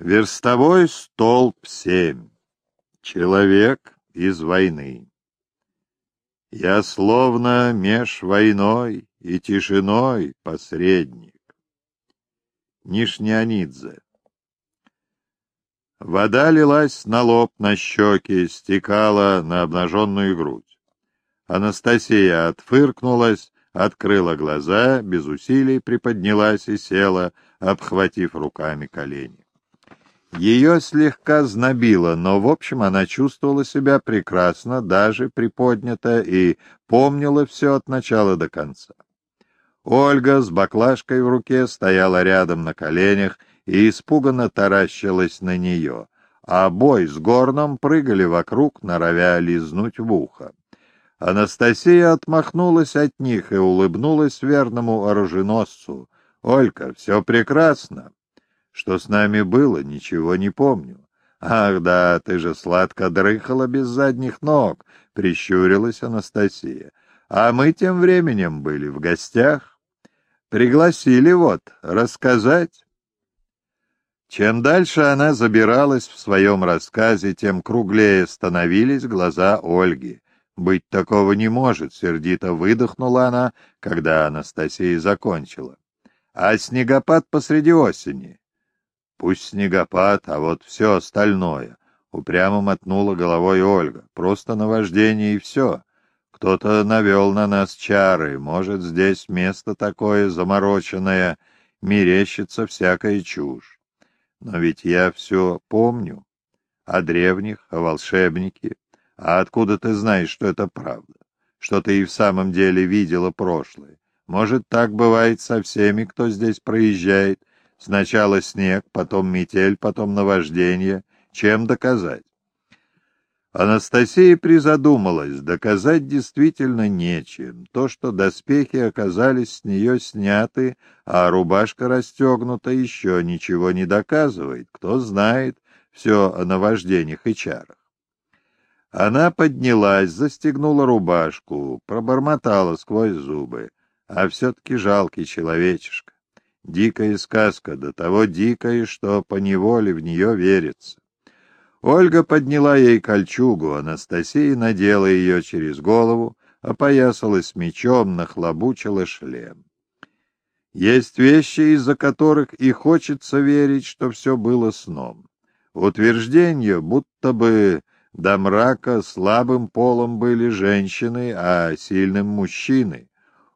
Верстовой столб семь. Человек из войны. Я словно меж войной и тишиной посредник. Нишнянидзе. Вода лилась на лоб, на щеки, стекала на обнаженную грудь. Анастасия отфыркнулась, открыла глаза, без усилий приподнялась и села, обхватив руками колени. Ее слегка знобило, но, в общем, она чувствовала себя прекрасно, даже приподнята, и помнила все от начала до конца. Ольга с баклажкой в руке стояла рядом на коленях и испуганно таращилась на нее, а бой с горном прыгали вокруг, норовя лизнуть в ухо. Анастасия отмахнулась от них и улыбнулась верному оруженосцу. «Олька, все прекрасно. Что с нами было, ничего не помню. Ах да, ты же сладко дрыхала без задних ног», — прищурилась Анастасия. «А мы тем временем были в гостях. Пригласили вот рассказать». Чем дальше она забиралась в своем рассказе, тем круглее становились глаза Ольги. «Быть такого не может», — сердито выдохнула она, когда Анастасия закончила. «А снегопад посреди осени?» «Пусть снегопад, а вот все остальное», — упрямо мотнула головой Ольга. «Просто наваждение и все. Кто-то навел на нас чары, может, здесь место такое замороченное, мерещится всякая чушь. Но ведь я все помню. О древних, о волшебнике, а откуда ты знаешь, что это правда? Что ты и в самом деле видела прошлое? Может, так бывает со всеми, кто здесь проезжает. Сначала снег, потом метель, потом наваждение. Чем доказать? Анастасия призадумалась, доказать действительно нечем. То, что доспехи оказались с нее сняты, а рубашка расстегнута, еще ничего не доказывает. Кто знает все о наваждениях и чарах. Она поднялась, застегнула рубашку, пробормотала сквозь зубы. А все-таки жалкий человечишка. Дикая сказка, до того дикая, что поневоле в нее верится. Ольга подняла ей кольчугу, Анастасия надела ее через голову, опоясалась мечом, нахлобучила шлем. Есть вещи, из-за которых и хочется верить, что все было сном. Утверждение, будто бы до мрака слабым полом были женщины, а сильным мужчины.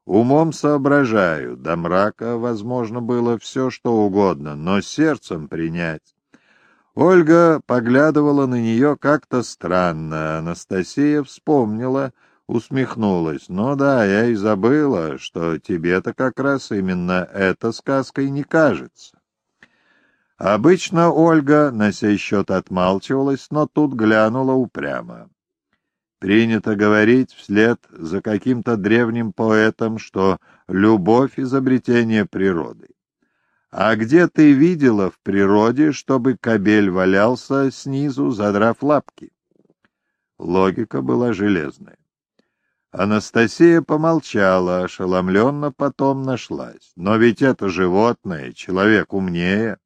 Умом соображаю, до мрака, возможно, было все, что угодно, но сердцем принять. Ольга поглядывала на нее как-то странно. Анастасия вспомнила, усмехнулась. «Ну да, я и забыла, что тебе-то как раз именно эта сказка и не кажется». Обычно Ольга на сей счет отмалчивалась, но тут глянула упрямо. Принято говорить вслед за каким-то древним поэтом, что любовь — изобретение природы. А где ты видела в природе, чтобы кобель валялся снизу, задрав лапки? Логика была железная. Анастасия помолчала, ошеломленно потом нашлась. Но ведь это животное, человек умнее.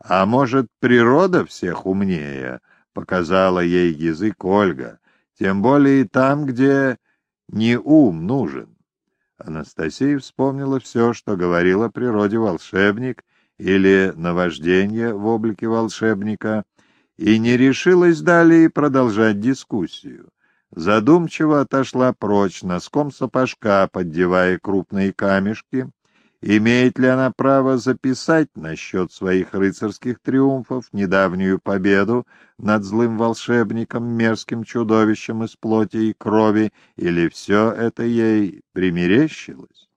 А может, природа всех умнее, показала ей язык Ольга, тем более там, где не ум нужен. Анастасия вспомнила все, что говорил о природе волшебник или наваждение в облике волшебника, и не решилась далее продолжать дискуссию. Задумчиво отошла прочь, носком сапожка поддевая крупные камешки, Имеет ли она право записать насчет своих рыцарских триумфов недавнюю победу над злым волшебником, мерзким чудовищем из плоти и крови, или все это ей примерещилось?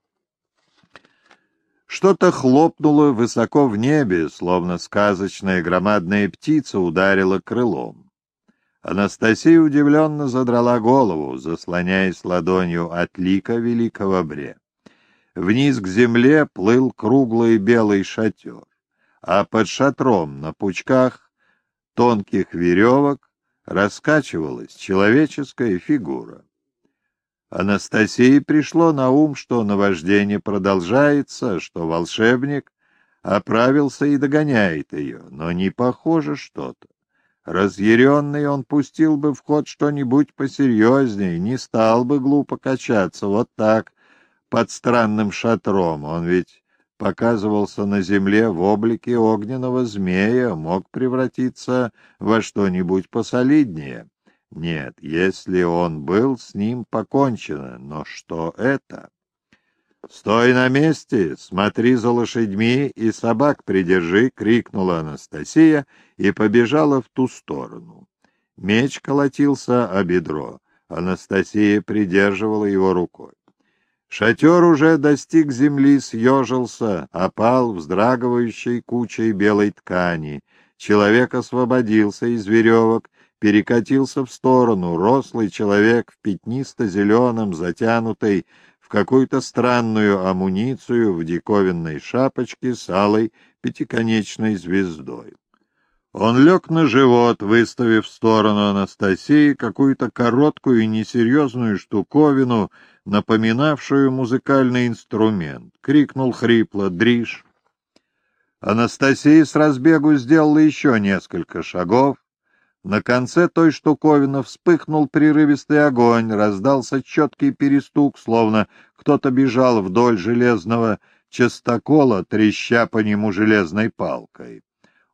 Что-то хлопнуло высоко в небе, словно сказочная громадная птица ударила крылом. Анастасия удивленно задрала голову, заслоняясь ладонью от лика великого бре. Вниз к земле плыл круглый белый шатер, а под шатром на пучках тонких веревок раскачивалась человеческая фигура. Анастасии пришло на ум, что наваждение продолжается, что волшебник оправился и догоняет ее, но не похоже что-то. Разъяренный он пустил бы в ход что-нибудь посерьезнее, не стал бы глупо качаться вот так, под странным шатром. Он ведь показывался на земле в облике огненного змея, мог превратиться во что-нибудь посолиднее. Нет, если он был, с ним покончено, но что это? «Стой на месте, смотри за лошадьми и собак придержи!» — крикнула Анастасия и побежала в ту сторону. Меч колотился о бедро. Анастасия придерживала его рукой. Шатер уже достиг земли, съежился, опал вздрагивающей кучей белой ткани. Человек освободился из веревок, перекатился в сторону. Рослый человек в пятнисто-зеленом, затянутой в какую-то странную амуницию в диковинной шапочке с алой пятиконечной звездой. Он лег на живот, выставив в сторону Анастасии какую-то короткую и несерьезную штуковину, напоминавшую музыкальный инструмент. Крикнул хрипло «Дриж!». Анастасия с разбегу сделала еще несколько шагов, на конце той штуковины вспыхнул прерывистый огонь, раздался четкий перестук, словно кто-то бежал вдоль железного частокола, треща по нему железной палкой.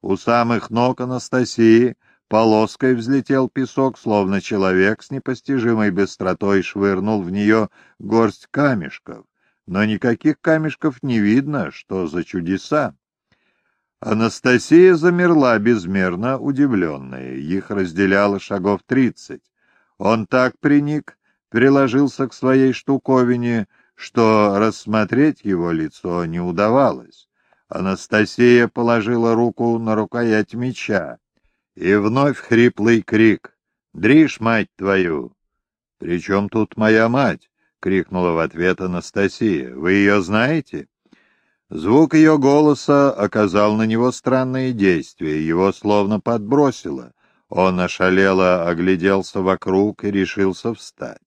У самых ног Анастасии полоской взлетел песок, словно человек с непостижимой быстротой швырнул в нее горсть камешков. Но никаких камешков не видно, что за чудеса. Анастасия замерла безмерно удивленная. Их разделяло шагов тридцать. Он так приник, приложился к своей штуковине, что рассмотреть его лицо не удавалось. Анастасия положила руку на рукоять меча. И вновь хриплый крик. «Дришь, мать твою!» «При чем тут моя мать?» — крикнула в ответ Анастасия. «Вы ее знаете?» Звук ее голоса оказал на него странное действие, его словно подбросило. Он ошалело огляделся вокруг и решился встать.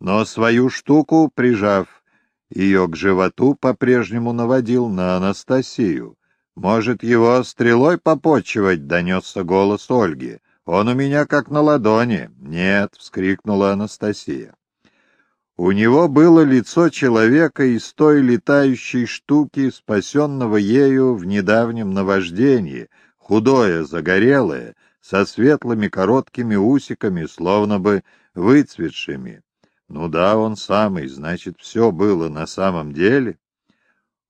Но свою штуку, прижав ее к животу, по-прежнему наводил на Анастасию. «Может, его стрелой попочивать?» — донесся голос Ольги. «Он у меня как на ладони». «Нет», — вскрикнула Анастасия. У него было лицо человека из той летающей штуки, спасенного ею в недавнем наваждении, худое, загорелое, со светлыми короткими усиками, словно бы выцветшими. Ну да, он самый, значит, все было на самом деле.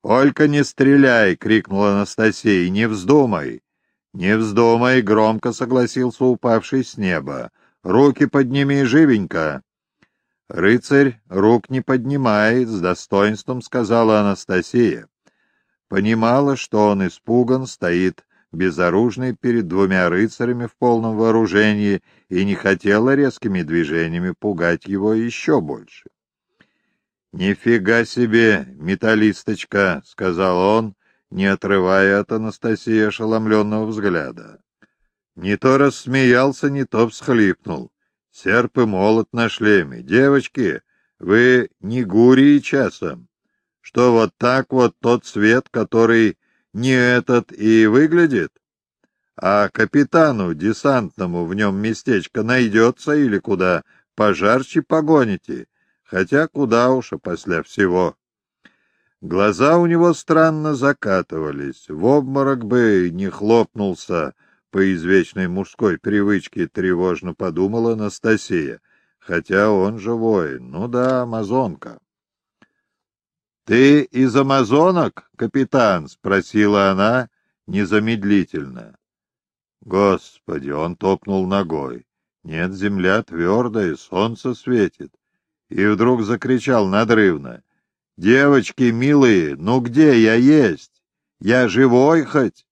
«Олька, не стреляй!» — крикнула Анастасия. «Не вздумай!» «Не вздумай!» — громко согласился упавший с неба. «Руки подними живенько!» «Рыцарь рук не поднимает», — с достоинством сказала Анастасия. Понимала, что он испуган, стоит безоружный перед двумя рыцарями в полном вооружении и не хотела резкими движениями пугать его еще больше. «Нифига себе, металлисточка!» — сказал он, не отрывая от Анастасии ошеломленного взгляда. Не то рассмеялся, не то всхлипнул. Серп и молот на шлеме. Девочки, вы не гурии часом, что вот так вот тот свет, который не этот и выглядит? А капитану десантному в нем местечко найдется или куда пожарче погоните, хотя куда уж, а после всего. Глаза у него странно закатывались, в обморок бы не хлопнулся, по извечной мужской привычке тревожно подумала Анастасия, хотя он же воин, ну да, амазонка. — Ты из амазонок, капитан? — спросила она незамедлительно. Господи, он топнул ногой. Нет, земля твердая, солнце светит. И вдруг закричал надрывно. — Девочки милые, ну где я есть? Я живой хоть?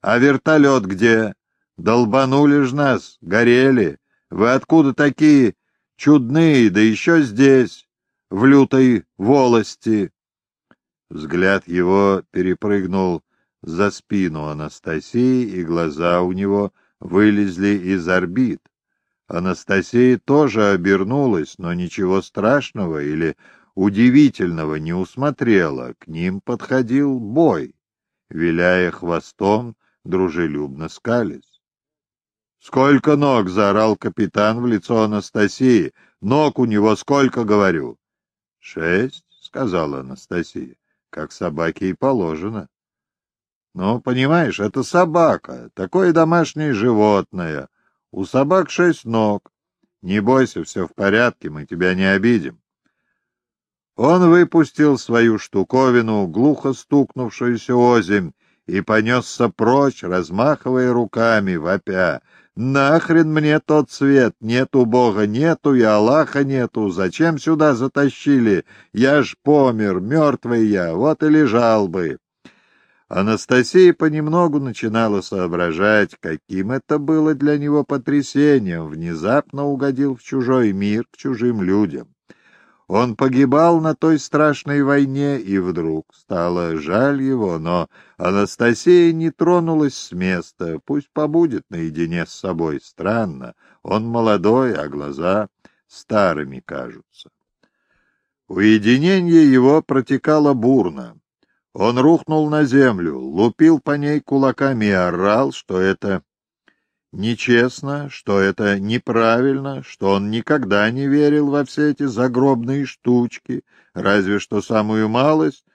А вертолет где? Долбанули ж нас, горели. Вы откуда такие чудные, да еще здесь, в лютой волости?» Взгляд его перепрыгнул за спину Анастасии, и глаза у него вылезли из орбит. Анастасия тоже обернулась, но ничего страшного или удивительного не усмотрела. К ним подходил бой. виляя хвостом, дружелюбно скались. «Сколько ног!» — заорал капитан в лицо Анастасии. «Ног у него сколько, говорю?» «Шесть», — сказала Анастасия, — «как собаке и положено». «Ну, понимаешь, это собака, такое домашнее животное. У собак шесть ног. Не бойся, все в порядке, мы тебя не обидим». Он выпустил свою штуковину, глухо стукнувшуюся озимь, и понесся прочь, размахивая руками, вопя. «Нахрен мне тот свет! Нету Бога, нету и Аллаха нету! Зачем сюда затащили? Я ж помер, мертвый я, вот и лежал бы!» Анастасия понемногу начинала соображать, каким это было для него потрясением, внезапно угодил в чужой мир, к чужим людям. Он погибал на той страшной войне, и вдруг стало жаль его, но Анастасия не тронулась с места, пусть побудет наедине с собой. Странно, он молодой, а глаза старыми кажутся. Уединение его протекало бурно. Он рухнул на землю, лупил по ней кулаками и орал, что это нечестно, что это неправильно, что он никогда не верил во все эти загробные штучки, разве что самую малость,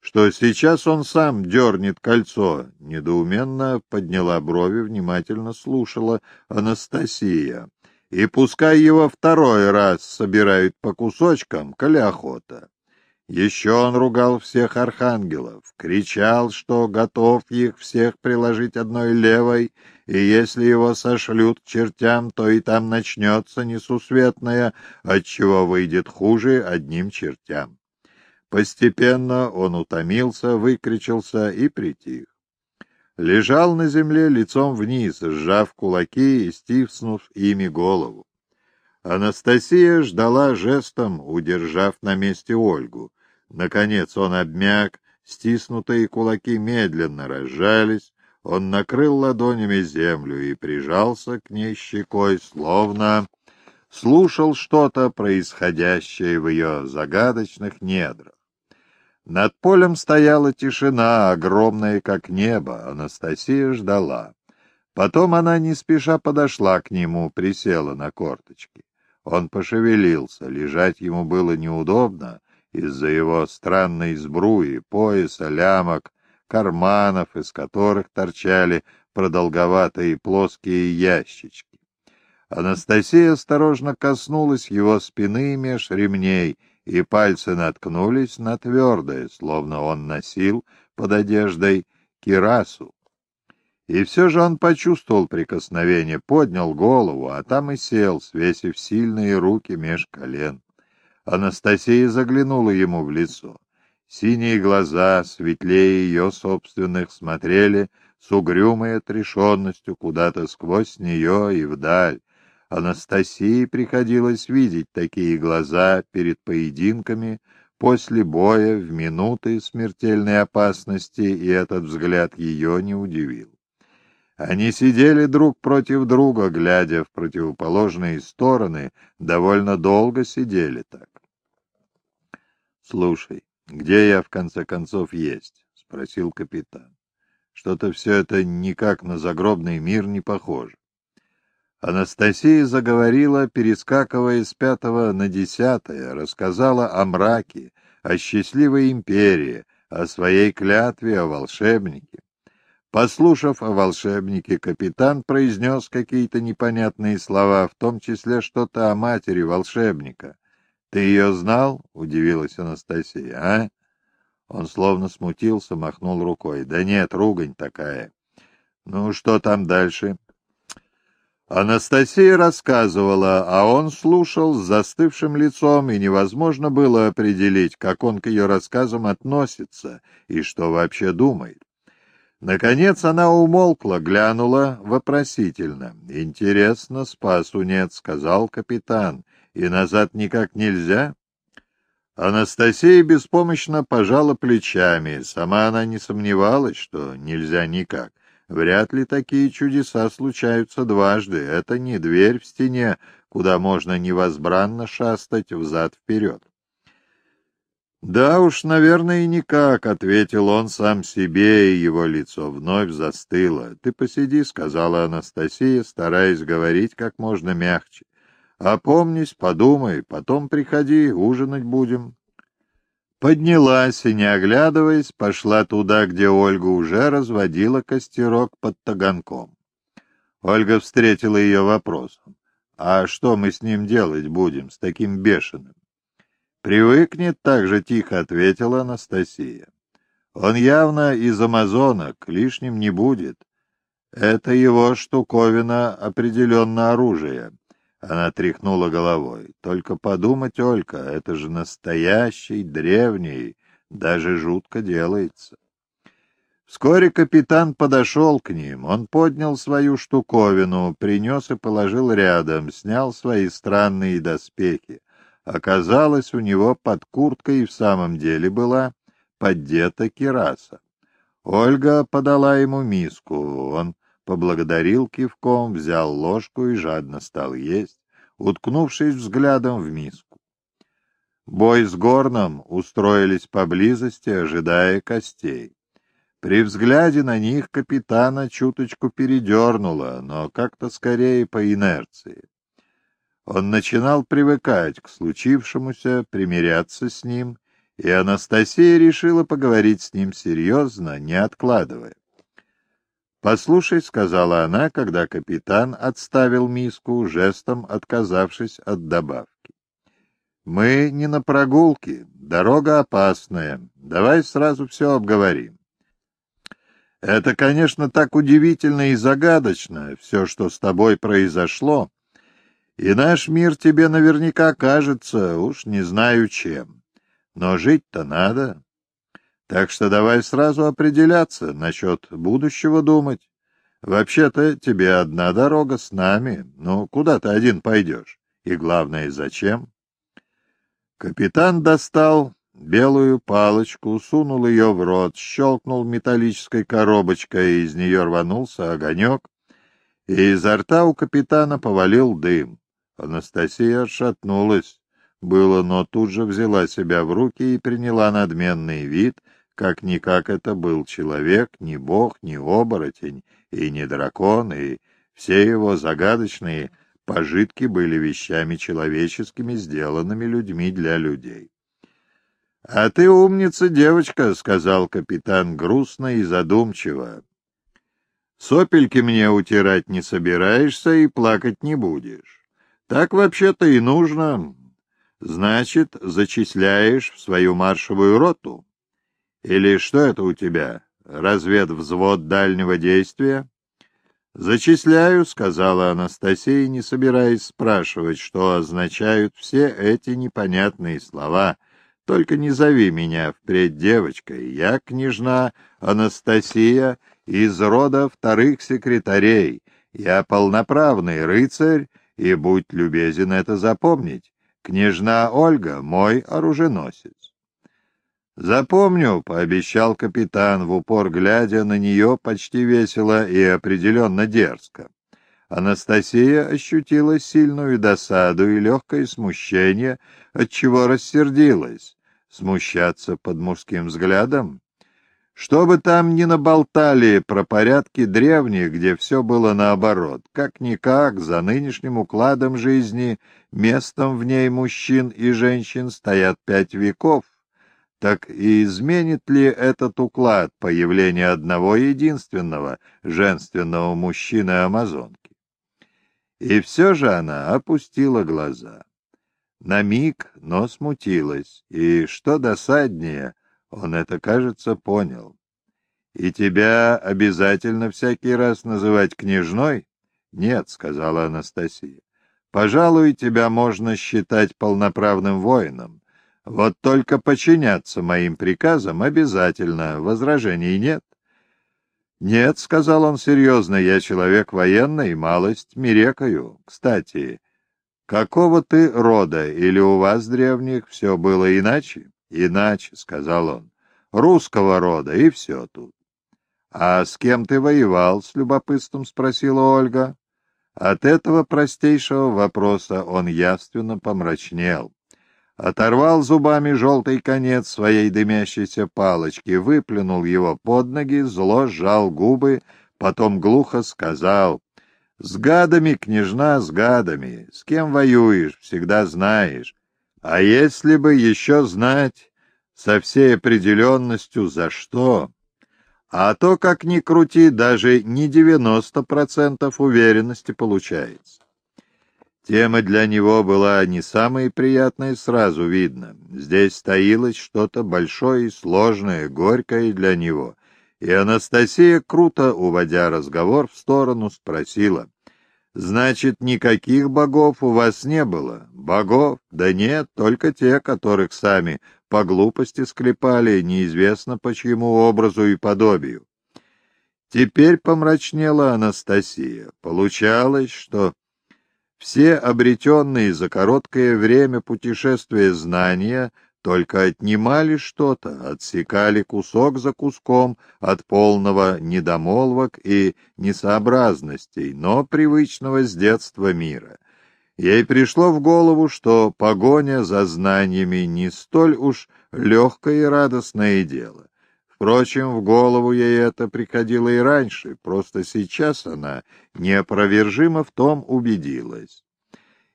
что сейчас он сам дернет кольцо. Недоуменно подняла брови, внимательно слушала Анастасия. И пускай его второй раз собирают по кусочкам, коли охота. Еще он ругал всех архангелов, кричал, что готов их всех приложить одной левой, и если его сошлют к чертям, то и там начнется несусветное, отчего выйдет хуже одним чертям. Постепенно он утомился, выкричился и притих. Лежал на земле лицом вниз, сжав кулаки и стиснув ими голову. Анастасия ждала жестом, удержав на месте Ольгу. Наконец он обмяк, стиснутые кулаки медленно разжались, он накрыл ладонями землю и прижался к ней щекой, словно слушал что-то, происходящее в ее загадочных недрах. Над полем стояла тишина, огромная, как небо. Анастасия ждала. Потом она не спеша подошла к нему, присела на корточки. Он пошевелился, лежать ему было неудобно из-за его странной сбруи, пояса, лямок, карманов, из которых торчали продолговатые плоские ящички. Анастасия осторожно коснулась его спины меж ремней, и пальцы наткнулись на твердое, словно он носил под одеждой кирасу. И все же он почувствовал прикосновение, поднял голову, а там и сел, свесив сильные руки меж колен. Анастасия заглянула ему в лицо. Синие глаза, светлее ее собственных, смотрели с угрюмой отрешенностью куда-то сквозь нее и вдаль. Анастасии приходилось видеть такие глаза перед поединками, после боя, в минуты смертельной опасности, и этот взгляд ее не удивил. Они сидели друг против друга, глядя в противоположные стороны, довольно долго сидели так. «Слушай, где я, в конце концов, есть?» — спросил капитан. «Что-то все это никак на загробный мир не похоже». Анастасия заговорила, перескакивая с пятого на десятое, рассказала о мраке, о счастливой империи, о своей клятве, о волшебнике. Послушав о волшебнике, капитан произнес какие-то непонятные слова, в том числе что-то о матери волшебника. «Ты ее знал?» — удивилась Анастасия. «А?» Он словно смутился, махнул рукой. «Да нет, ругань такая». «Ну, что там дальше?» Анастасия рассказывала, а он слушал с застывшим лицом, и невозможно было определить, как он к ее рассказам относится и что вообще думает. Наконец она умолкла, глянула вопросительно. «Интересно, спасу нет», — сказал капитан. «И назад никак нельзя?» Анастасия беспомощно пожала плечами. Сама она не сомневалась, что нельзя никак. Вряд ли такие чудеса случаются дважды. Это не дверь в стене, куда можно невозбранно шастать взад-вперед. «Да уж, наверное, и никак», — ответил он сам себе, и его лицо вновь застыло. «Ты посиди», — сказала Анастасия, стараясь говорить как можно мягче. «Опомнись, подумай, потом приходи, ужинать будем». Поднялась и, не оглядываясь, пошла туда, где Ольга уже разводила костерок под таганком. Ольга встретила ее вопросом. «А что мы с ним делать будем, с таким бешеным?» «Привыкнет», — так же тихо ответила Анастасия. «Он явно из амазонок, лишним не будет. Это его штуковина определенно оружие». Она тряхнула головой. «Только подумать, Олька, это же настоящий, древний, даже жутко делается». Вскоре капитан подошел к ним. Он поднял свою штуковину, принес и положил рядом, снял свои странные доспехи. Оказалось, у него под курткой и в самом деле была поддета кираса. Ольга подала ему миску. Он поблагодарил кивком, взял ложку и жадно стал есть, уткнувшись взглядом в миску. Бой с горном устроились поблизости, ожидая костей. При взгляде на них капитана чуточку передернуло, но как-то скорее по инерции. Он начинал привыкать к случившемуся, примиряться с ним, и Анастасия решила поговорить с ним серьезно, не откладывая. «Послушай», — сказала она, когда капитан отставил миску, жестом отказавшись от добавки. «Мы не на прогулке, дорога опасная, давай сразу все обговорим. Это, конечно, так удивительно и загадочно, все, что с тобой произошло, и наш мир тебе наверняка кажется, уж не знаю чем. Но жить-то надо. Так что давай сразу определяться, насчет будущего думать. Вообще-то тебе одна дорога с нами. Ну, куда ты один пойдешь? И главное, зачем? Капитан достал белую палочку, сунул ее в рот, щелкнул металлической коробочкой, и из нее рванулся огонек, и изо рта у капитана повалил дым. Анастасия отшатнулась, было, но тут же взяла себя в руки и приняла надменный вид, как-никак это был человек, не бог, не оборотень и не дракон, и все его загадочные пожитки были вещами человеческими, сделанными людьми для людей. — А ты умница, девочка, — сказал капитан грустно и задумчиво. — Сопельки мне утирать не собираешься и плакать не будешь. Так вообще-то и нужно. Значит, зачисляешь в свою маршевую роту? Или что это у тебя? Разведвзвод дальнего действия? «Зачисляю», — сказала Анастасия, не собираясь спрашивать, что означают все эти непонятные слова. «Только не зови меня впредь девочкой. Я княжна Анастасия из рода вторых секретарей. Я полноправный рыцарь и будь любезен это запомнить. Княжна Ольга — мой оруженосец. «Запомню», — пообещал капитан, в упор глядя на нее почти весело и определенно дерзко. Анастасия ощутила сильную досаду и легкое смущение, отчего рассердилась. Смущаться под мужским взглядом? Что бы там ни наболтали про порядки древних, где все было наоборот, как-никак, за нынешним укладом жизни, местом в ней мужчин и женщин стоят пять веков, так и изменит ли этот уклад появление одного единственного женственного мужчины-амазонки? И все же она опустила глаза. На миг, но смутилась, и, что досаднее, он это, кажется, понял. «И тебя обязательно всякий раз называть княжной?» «Нет», — сказала Анастасия. «Пожалуй, тебя можно считать полноправным воином. Вот только подчиняться моим приказам обязательно, возражений нет». «Нет», — сказал он серьезно, — «я человек военный, малость мирекаю. Кстати, какого ты рода, или у вас, древних, все было иначе?» Иначе, — сказал он, — русского рода, и все тут. — А с кем ты воевал? — с любопытством спросила Ольга. От этого простейшего вопроса он явственно помрачнел. Оторвал зубами желтый конец своей дымящейся палочки, выплюнул его под ноги, зло сжал губы, потом глухо сказал «С гадами, княжна, с гадами, с кем воюешь, всегда знаешь. А если бы еще знать со всей определенностью за что...» А то, как ни крути, даже не 90% уверенности получается. Тема для него была не самая приятная, сразу видно. Здесь таилось что-то большое и сложное, горькое для него. И Анастасия, круто уводя разговор в сторону, спросила, «Значит, никаких богов у вас не было? Богов? Да нет, только те, которых сами по глупости склепали, неизвестно по чьему образу и подобию. Теперь помрачнела Анастасия. Получалось, что все обретенные за короткое время путешествия знания только отнимали что-то, отсекали кусок за куском от полного недомолвок и несообразностей, но привычного с детства мира. Ей пришло в голову, что погоня за знаниями не столь уж легкое и радостное дело. Впрочем, в голову ей это приходило и раньше, просто сейчас она неопровержимо в том убедилась.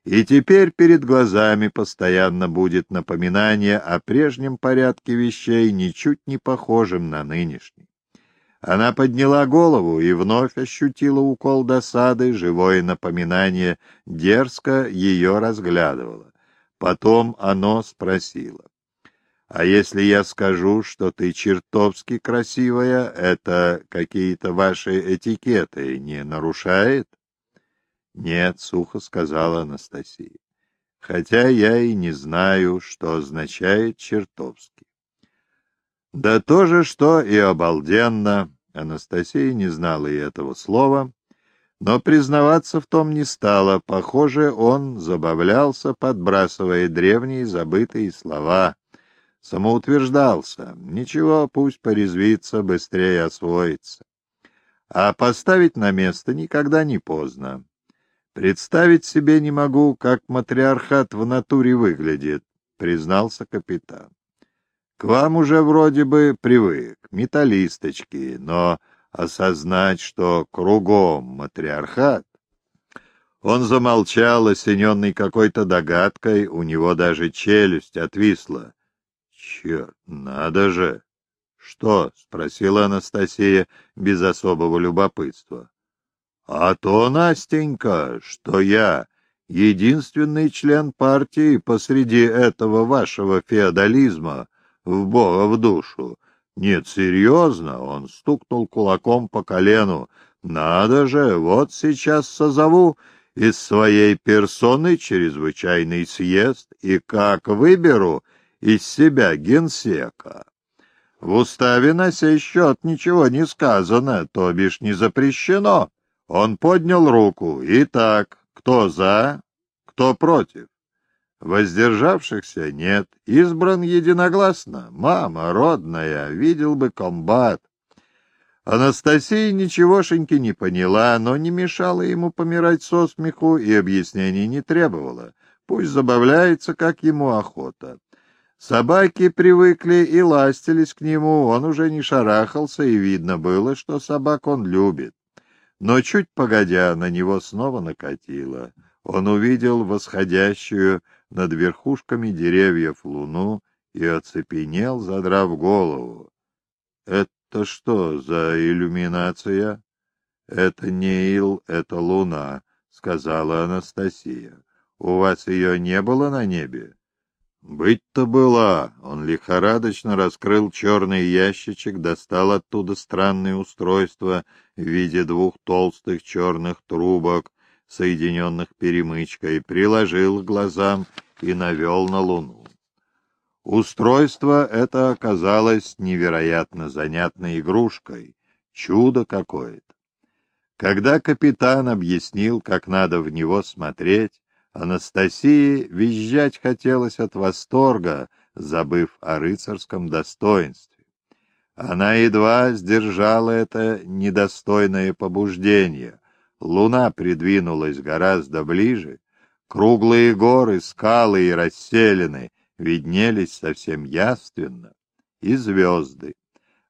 И теперь перед глазами постоянно будет напоминание о прежнем порядке вещей, ничуть не похожем на нынешний. Она подняла голову и вновь ощутила укол досады, живое напоминание дерзко ее разглядывало. Потом оно спросило. «А если я скажу, что ты чертовски красивая, это какие-то ваши этикеты не нарушает?» «Нет», — сухо сказала Анастасия, «хотя я и не знаю, что означает чертовски». Да то же, что и обалденно. Анастасия не знала и этого слова, но признаваться в том не стала. Похоже, он забавлялся, подбрасывая древние забытые слова. Самоутверждался. Ничего, пусть порезвится, быстрее освоится. А поставить на место никогда не поздно. Представить себе не могу, как матриархат в натуре выглядит, признался капитан. К вам уже вроде бы привык, металлисточки, но осознать, что кругом матриархат... Он замолчал, осененный какой-то догадкой, у него даже челюсть отвисла. Черт, надо же! Что? — спросила Анастасия без особого любопытства. — А то, Настенька, что я единственный член партии посреди этого вашего феодализма, в Бога в душу. Нет, серьезно, он стукнул кулаком по колену. Надо же, вот сейчас созову из своей персоны чрезвычайный съезд и как выберу из себя генсека. В уставе на сей счет ничего не сказано, то бишь не запрещено. Он поднял руку. Итак, кто за, кто против? Воздержавшихся нет. Избран единогласно. Мама родная, видел бы комбат. Анастасия ничегошеньки не поняла, но не мешала ему помирать со смеху и объяснений не требовала. Пусть забавляется, как ему охота. Собаки привыкли и ластились к нему, он уже не шарахался, и видно было, что собак он любит. Но чуть погодя, на него снова накатило. Он увидел восходящую над верхушками деревьев луну и оцепенел, задрав голову. «Это что за иллюминация?» «Это не ил, это луна», — сказала Анастасия. «У вас ее не было на небе?» «Быть-то была!» Он лихорадочно раскрыл черный ящичек, достал оттуда странное устройство в виде двух толстых черных трубок, соединенных перемычкой, приложил к глазам и навел на Луну. Устройство это оказалось невероятно занятной игрушкой, чудо какое-то. Когда капитан объяснил, как надо в него смотреть, Анастасии визжать хотелось от восторга, забыв о рыцарском достоинстве. Она едва сдержала это недостойное побуждение — Луна придвинулась гораздо ближе, круглые горы, скалы и расселены, виднелись совсем явственно, и звезды.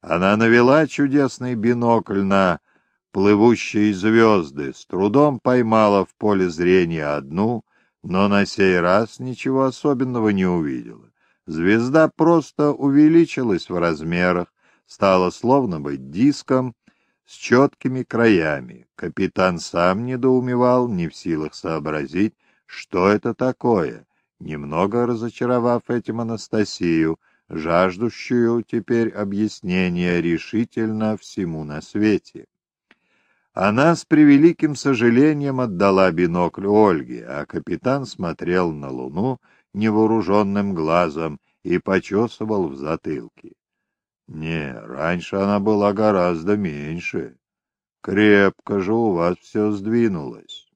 Она навела чудесный бинокль на плывущие звезды, с трудом поймала в поле зрения одну, но на сей раз ничего особенного не увидела. Звезда просто увеличилась в размерах, стала словно быть диском с четкими краями. Капитан сам недоумевал, не в силах сообразить, что это такое, немного разочаровав этим Анастасию, жаждущую теперь объяснения решительно всему на свете. Она с превеликим сожалением отдала бинокль Ольге, а капитан смотрел на луну невооруженным глазом и почесывал в затылке. Не, раньше она была гораздо меньше. Крепко же у вас все сдвинулось.